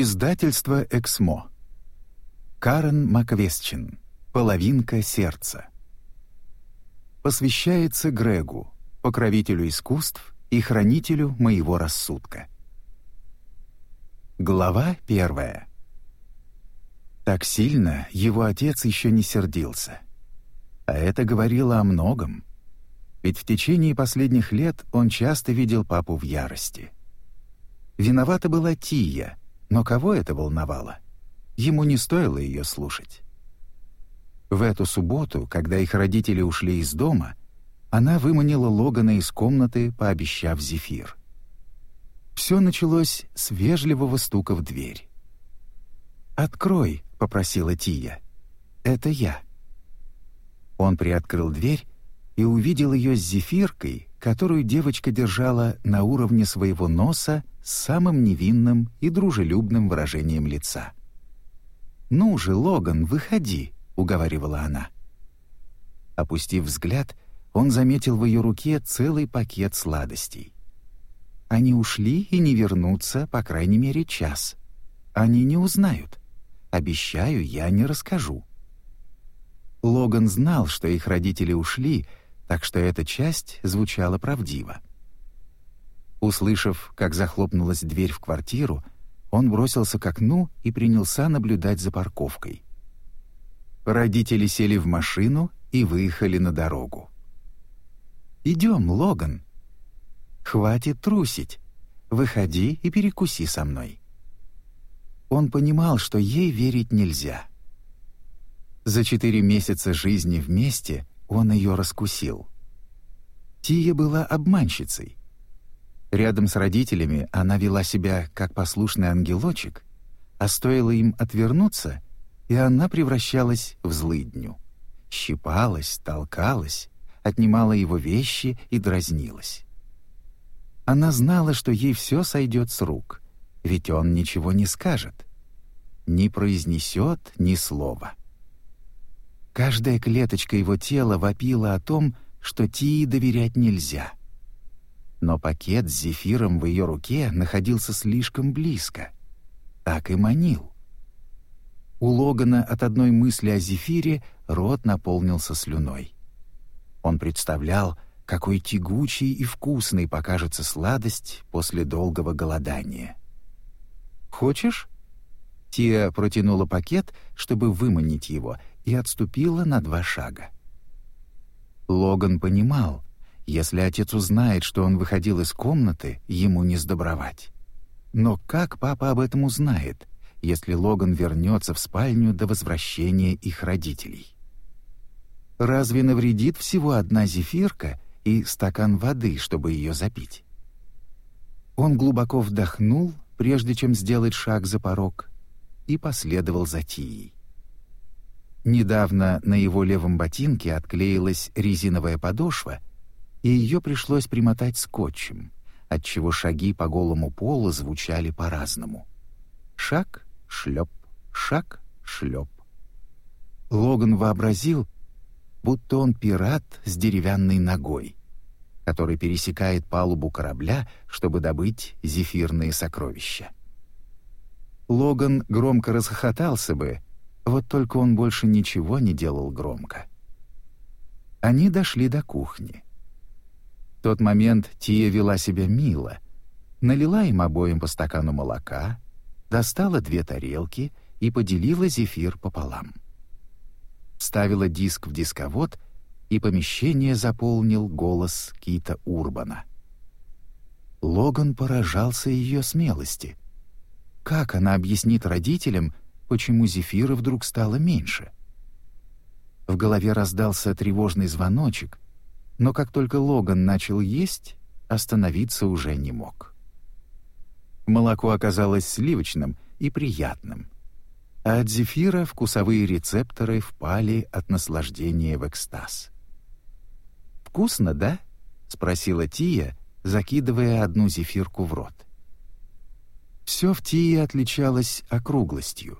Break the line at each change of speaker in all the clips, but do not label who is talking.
Издательство «Эксмо». Карен Маквестчин. «Половинка сердца». Посвящается Грегу, покровителю искусств и хранителю моего рассудка. Глава первая. Так сильно его отец еще не сердился. А это говорило о многом. Ведь в течение последних лет он часто видел папу в ярости. Виновата была Тия — но кого это волновало? Ему не стоило ее слушать. В эту субботу, когда их родители ушли из дома, она выманила Логана из комнаты, пообещав зефир. Все началось с вежливого стука в дверь. «Открой», — попросила Тия. «Это я». Он приоткрыл дверь и увидел ее с зефиркой, которую девочка держала на уровне своего носа с самым невинным и дружелюбным выражением лица. «Ну же, Логан, выходи», — уговаривала она. Опустив взгляд, он заметил в ее руке целый пакет сладостей. Они ушли и не вернутся, по крайней мере, час. Они не узнают. Обещаю, я не расскажу. Логан знал, что их родители ушли, так что эта часть звучала правдиво. Услышав, как захлопнулась дверь в квартиру, он бросился к окну и принялся наблюдать за парковкой. Родители сели в машину и выехали на дорогу. «Идем, Логан». «Хватит трусить. Выходи и перекуси со мной». Он понимал, что ей верить нельзя. За четыре месяца жизни вместе он ее раскусил. Тия была обманщицей. Рядом с родителями она вела себя как послушный ангелочек, а стоило им отвернуться, и она превращалась в злыдню. Щипалась, толкалась, отнимала его вещи и дразнилась. Она знала, что ей все сойдет с рук, ведь он ничего не скажет, не произнесет ни слова. Каждая клеточка его тела вопила о том, что Тии доверять нельзя — но пакет с зефиром в ее руке находился слишком близко. Так и манил. У Логана от одной мысли о зефире рот наполнился слюной. Он представлял, какой тягучей и вкусной покажется сладость после долгого голодания. «Хочешь?» Тия протянула пакет, чтобы выманить его, и отступила на два шага. Логан понимал, если отец узнает, что он выходил из комнаты, ему не сдобровать. Но как папа об этом узнает, если Логан вернется в спальню до возвращения их родителей? Разве навредит всего одна зефирка и стакан воды, чтобы ее запить? Он глубоко вдохнул, прежде чем сделать шаг за порог, и последовал за Тией. Недавно на его левом ботинке отклеилась резиновая подошва — и ее пришлось примотать скотчем, отчего шаги по голому полу звучали по-разному. Шаг, шлеп, шаг, шлеп. Логан вообразил, будто он пират с деревянной ногой, который пересекает палубу корабля, чтобы добыть зефирные сокровища. Логан громко расхохотался бы, вот только он больше ничего не делал громко. Они дошли до кухни тот момент Тия вела себя мило. Налила им обоим по стакану молока, достала две тарелки и поделила зефир пополам. Ставила диск в дисковод, и помещение заполнил голос Кита Урбана. Логан поражался ее смелости. Как она объяснит родителям, почему зефира вдруг стало меньше? В голове раздался тревожный звоночек — но как только Логан начал есть, остановиться уже не мог. Молоко оказалось сливочным и приятным, а от зефира вкусовые рецепторы впали от наслаждения в экстаз. «Вкусно, да?» — спросила Тия, закидывая одну зефирку в рот. Все в Тие отличалось округлостью.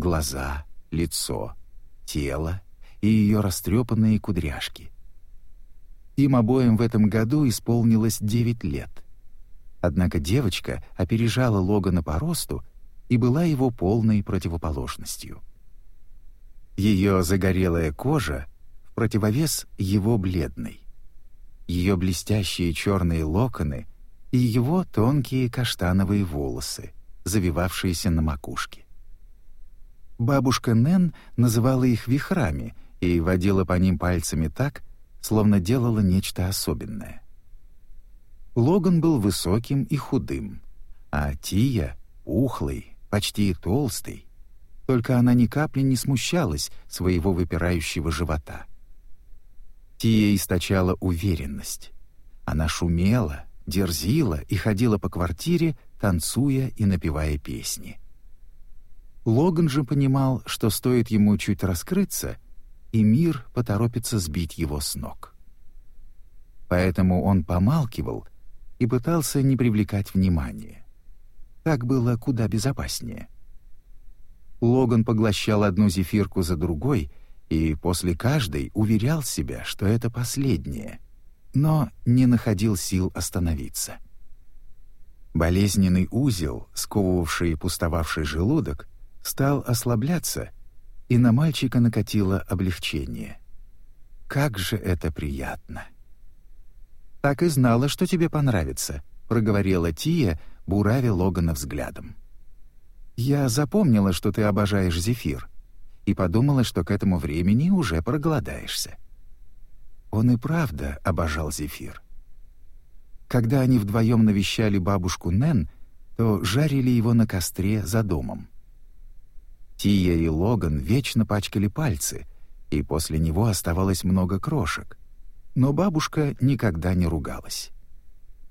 Глаза, лицо, тело и ее растрепанные кудряшки — им обоим в этом году исполнилось 9 лет. Однако девочка опережала Логана по росту и была его полной противоположностью. Ее загорелая кожа в противовес его бледной. Ее блестящие черные локоны и его тонкие каштановые волосы, завивавшиеся на макушке. Бабушка Нэн называла их вихрами и водила по ним пальцами так, словно делала нечто особенное. Логан был высоким и худым, а Тия — ухлый, почти толстый. Только она ни капли не смущалась своего выпирающего живота. Тия источала уверенность. Она шумела, дерзила и ходила по квартире, танцуя и напевая песни. Логан же понимал, что стоит ему чуть раскрыться, и мир поторопится сбить его с ног. Поэтому он помалкивал и пытался не привлекать внимания. Так было куда безопаснее. Логан поглощал одну зефирку за другой и после каждой уверял себя, что это последнее, но не находил сил остановиться. Болезненный узел, сковывавший пустовавший желудок, стал ослабляться, и на мальчика накатило облегчение. Как же это приятно! «Так и знала, что тебе понравится», — проговорила Тия, буравя Логана взглядом. «Я запомнила, что ты обожаешь зефир, и подумала, что к этому времени уже проголодаешься». Он и правда обожал зефир. Когда они вдвоем навещали бабушку Нэн, то жарили его на костре за домом. Тия и Логан вечно пачкали пальцы, и после него оставалось много крошек. Но бабушка никогда не ругалась.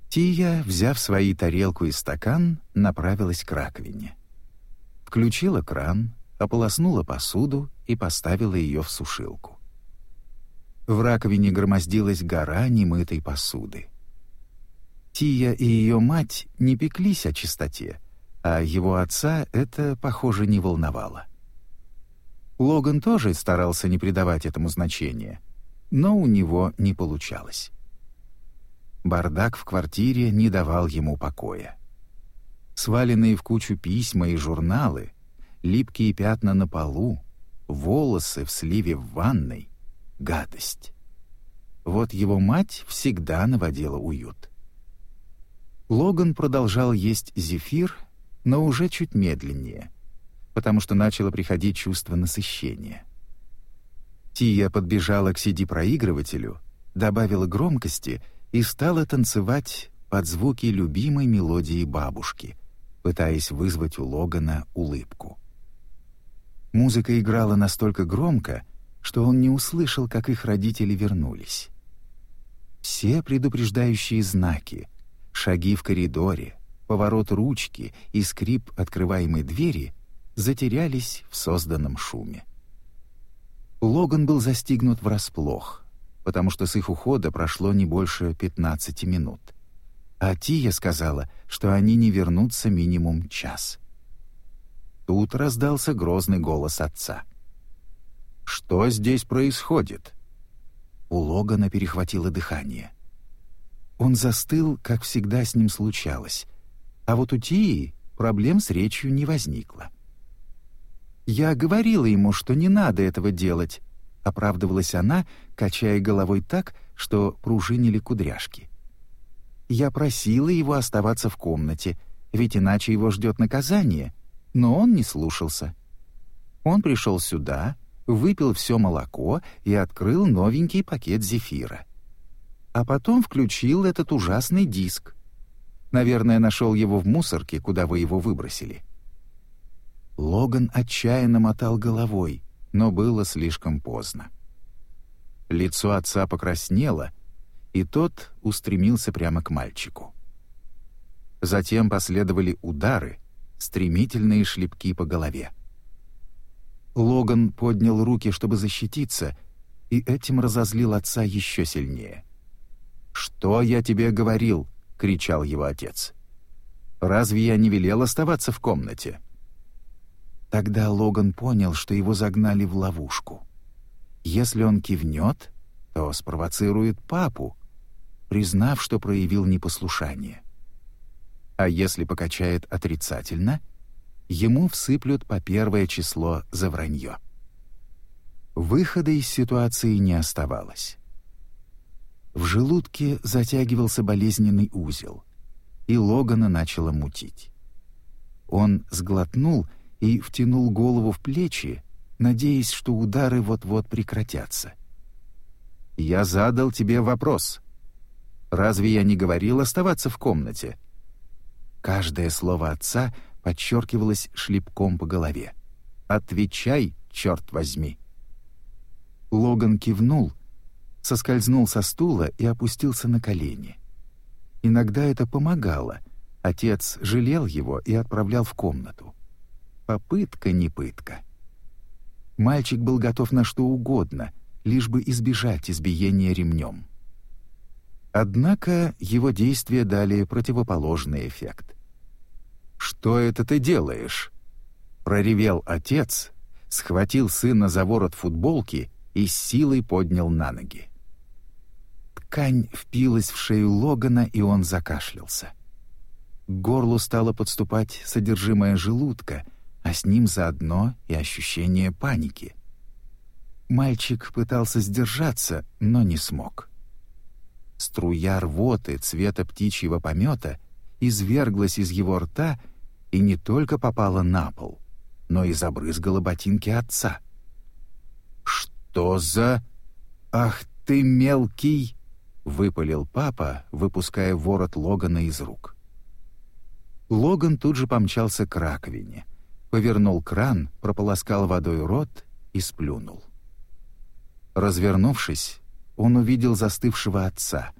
Тия, взяв свои тарелку и стакан, направилась к раковине. Включила кран, ополоснула посуду и поставила ее в сушилку. В раковине громоздилась гора немытой посуды. Тия и ее мать не пеклись о чистоте, а его отца это, похоже, не волновало. Логан тоже старался не придавать этому значения, но у него не получалось. Бардак в квартире не давал ему покоя. Сваленные в кучу письма и журналы, липкие пятна на полу, волосы в сливе в ванной — гадость. Вот его мать всегда наводила уют. Логан продолжал есть зефир — но уже чуть медленнее, потому что начало приходить чувство насыщения. Тия подбежала к CD-проигрывателю, добавила громкости и стала танцевать под звуки любимой мелодии бабушки, пытаясь вызвать у Логана улыбку. Музыка играла настолько громко, что он не услышал, как их родители вернулись. Все предупреждающие знаки, шаги в коридоре, поворот ручки и скрип открываемой двери затерялись в созданном шуме. Логан был застигнут врасплох, потому что с их ухода прошло не больше 15 минут. А Тия сказала, что они не вернутся минимум час. Тут раздался грозный голос отца. «Что здесь происходит?» У Логана перехватило дыхание. Он застыл, как всегда с ним случалось, а вот у Тии проблем с речью не возникло. «Я говорила ему, что не надо этого делать», — оправдывалась она, качая головой так, что пружинили кудряшки. «Я просила его оставаться в комнате, ведь иначе его ждет наказание, но он не слушался. Он пришел сюда, выпил все молоко и открыл новенький пакет зефира. А потом включил этот ужасный диск. Наверное, нашел его в мусорке, куда вы его выбросили». Логан отчаянно мотал головой, но было слишком поздно. Лицо отца покраснело, и тот устремился прямо к мальчику. Затем последовали удары, стремительные шлепки по голове. Логан поднял руки, чтобы защититься, и этим разозлил отца еще сильнее. «Что я тебе говорил?» — кричал его отец. «Разве я не велел оставаться в комнате?» Тогда Логан понял, что его загнали в ловушку. Если он кивнет, то спровоцирует папу, признав, что проявил непослушание. А если покачает отрицательно, ему всыплют по первое число за вранье. Выхода из ситуации не оставалось. В желудке затягивался болезненный узел, и Логана начало мутить. Он сглотнул и втянул голову в плечи, надеясь, что удары вот-вот прекратятся. «Я задал тебе вопрос. Разве я не говорил оставаться в комнате?» Каждое слово отца подчеркивалось шлепком по голове. «Отвечай, черт возьми!» Логан кивнул, соскользнул со стула и опустился на колени. Иногда это помогало. Отец жалел его и отправлял в комнату. Попытка не пытка. Мальчик был готов на что угодно, лишь бы избежать избиения ремнем. Однако его действия дали противоположный эффект. «Что это ты делаешь?» — проревел отец, схватил сына за ворот футболки и силой поднял на ноги. Ткань впилась в шею Логана, и он закашлялся. К горлу стало подступать содержимое желудка — а с ним заодно и ощущение паники. Мальчик пытался сдержаться, но не смог. Струя рвоты цвета птичьего помета изверглась из его рта и не только попала на пол, но и забрызгала ботинки отца. «Что за... Ах ты мелкий!» — выпалил папа, выпуская ворот Логана из рук. Логан тут же помчался к раковине — повернул кран, прополоскал водой рот и сплюнул. Развернувшись, он увидел застывшего отца,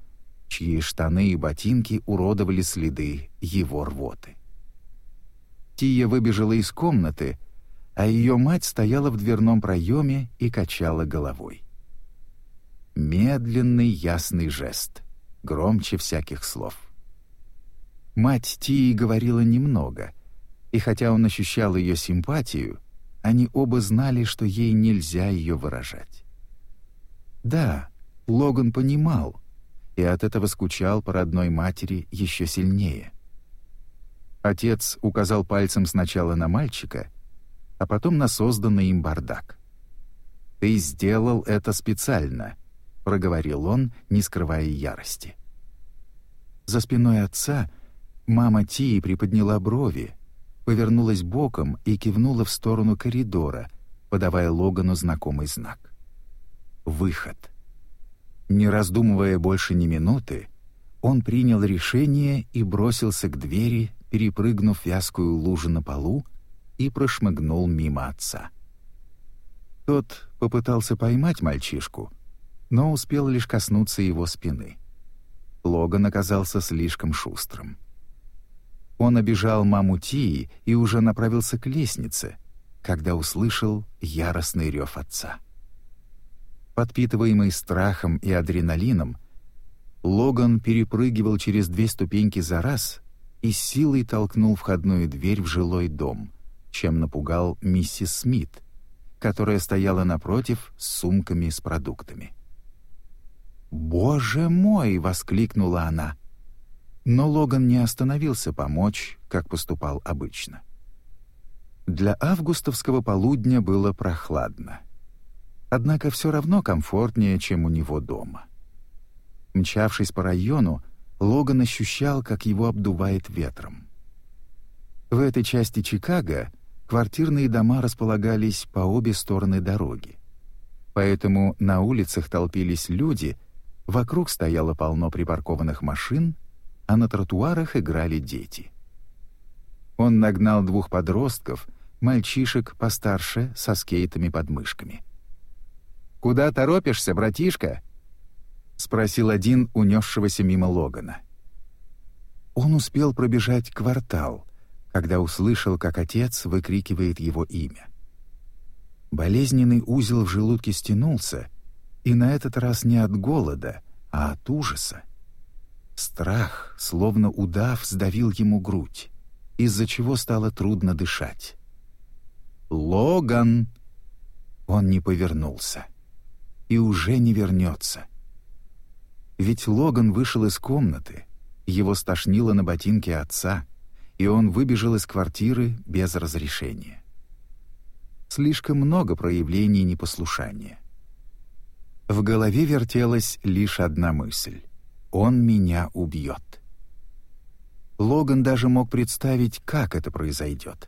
чьи штаны и ботинки уродовали следы его рвоты. Тия выбежала из комнаты, а ее мать стояла в дверном проеме и качала головой. Медленный ясный жест, громче всяких слов. Мать Тии говорила немного — и хотя он ощущал ее симпатию, они оба знали, что ей нельзя ее выражать. Да, Логан понимал, и от этого скучал по родной матери еще сильнее. Отец указал пальцем сначала на мальчика, а потом на созданный им бардак. «Ты сделал это специально», — проговорил он, не скрывая ярости. За спиной отца мама Тии приподняла брови, повернулась боком и кивнула в сторону коридора, подавая Логану знакомый знак. Выход. Не раздумывая больше ни минуты, он принял решение и бросился к двери, перепрыгнув вязкую лужу на полу, и прошмыгнул мимо отца. Тот попытался поймать мальчишку, но успел лишь коснуться его спины. Логан оказался слишком шустрым. Он обижал маму Тии и уже направился к лестнице, когда услышал яростный рев отца. Подпитываемый страхом и адреналином, Логан перепрыгивал через две ступеньки за раз и силой толкнул входную дверь в жилой дом, чем напугал миссис Смит, которая стояла напротив с сумками с продуктами. «Боже мой!» — воскликнула она. Но Логан не остановился помочь, как поступал обычно. Для августовского полудня было прохладно. Однако все равно комфортнее, чем у него дома. Мчавшись по району, Логан ощущал, как его обдувает ветром. В этой части Чикаго квартирные дома располагались по обе стороны дороги. Поэтому на улицах толпились люди, вокруг стояло полно припаркованных машин — а на тротуарах играли дети. Он нагнал двух подростков, мальчишек постарше со скейтами под мышками. «Куда торопишься, братишка?» — спросил один унесшегося мимо Логана. Он успел пробежать квартал, когда услышал, как отец выкрикивает его имя. Болезненный узел в желудке стянулся, и на этот раз не от голода, а от ужаса. Страх, словно удав, сдавил ему грудь, из-за чего стало трудно дышать. «Логан!» Он не повернулся. И уже не вернется. Ведь Логан вышел из комнаты, его стошнило на ботинке отца, и он выбежал из квартиры без разрешения. Слишком много проявлений непослушания. В голове вертелась лишь одна мысль — «Он меня убьет». Логан даже мог представить, как это произойдет.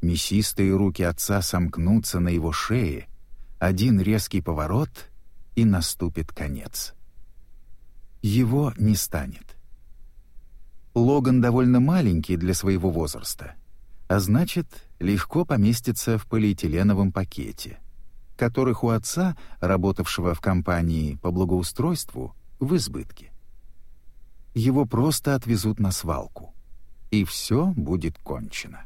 Мясистые руки отца сомкнутся на его шее, один резкий поворот — и наступит конец. Его не станет. Логан довольно маленький для своего возраста, а значит, легко поместится в полиэтиленовом пакете, которых у отца, работавшего в компании по благоустройству, в избытке. Его просто отвезут на свалку, и все будет кончено.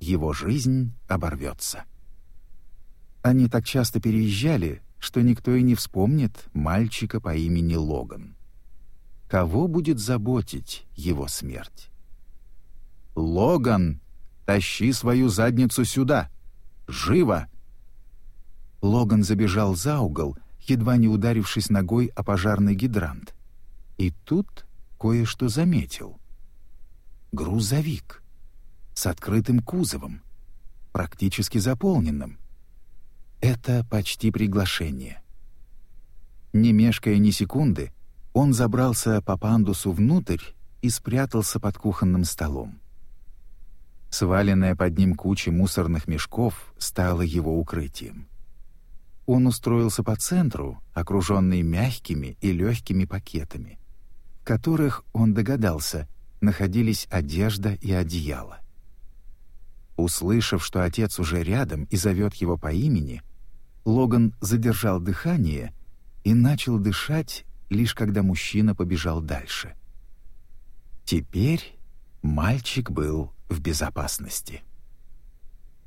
Его жизнь оборвется. Они так часто переезжали, что никто и не вспомнит мальчика по имени Логан. Кого будет заботить его смерть? «Логан, тащи свою задницу сюда! Живо!» Логан забежал за угол, едва не ударившись ногой о пожарный гидрант. И тут кое-что заметил. Грузовик с открытым кузовом, практически заполненным — это почти приглашение. Не мешкая ни секунды, он забрался по пандусу внутрь и спрятался под кухонным столом. Сваленная под ним куча мусорных мешков стала его укрытием. Он устроился по центру, окруженный мягкими и легкими пакетами, в которых, он догадался, находились одежда и одеяло. Услышав, что отец уже рядом и зовет его по имени, Логан задержал дыхание и начал дышать, лишь когда мужчина побежал дальше. Теперь мальчик был в безопасности.